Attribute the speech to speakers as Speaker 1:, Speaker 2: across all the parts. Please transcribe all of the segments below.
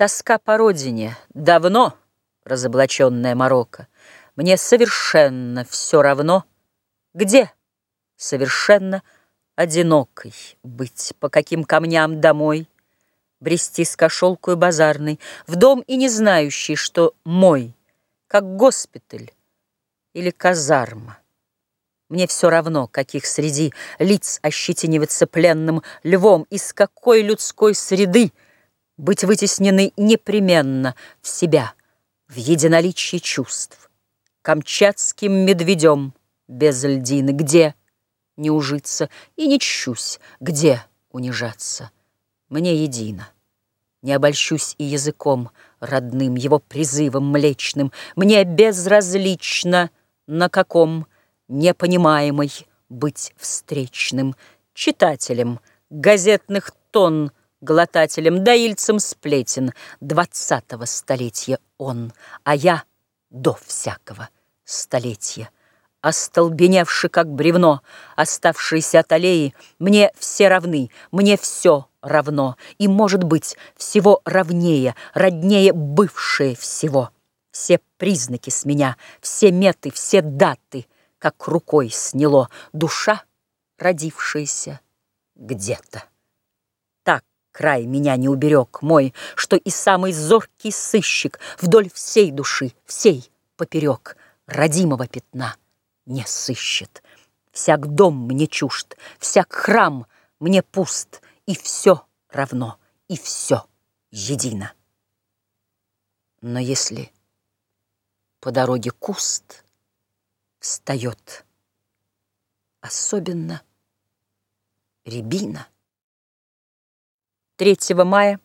Speaker 1: Тоска по родине, давно разоблаченная морока. Мне совершенно все равно, где совершенно одинокой быть, по каким камням домой, брести с кошелкой базарной, в дом и не знающий, что мой, как госпиталь или казарма. Мне все равно, каких среди лиц ощетиниваться пленным львом, из какой людской среды быть вытеснены непременно в себя, в единоличие чувств. Камчатским медведем без льдины, где не ужиться, и не чщусь, где унижаться. Мне едино. Не обольщусь и языком родным, его призывом млечным. Мне безразлично, на каком непонимаемый быть встречным читателем газетных тонн, глотателем, доильцем сплетен двадцатого столетия он, а я до всякого столетия. Остолбеневши, как бревно, оставшиеся от аллеи, мне все равны, мне все равно, и, может быть, всего равнее, роднее бывшее всего. Все признаки с меня, все меты, все даты, как рукой сняло, душа, родившаяся где-то край меня не уберег мой, Что и самый зоркий сыщик Вдоль всей души, всей поперек Родимого пятна не сыщет. Всяк дом мне чужд, всяк храм мне пуст, И все равно, и все едино. Но если по дороге куст встает, Особенно рябина, 3 мая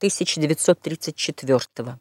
Speaker 1: 1934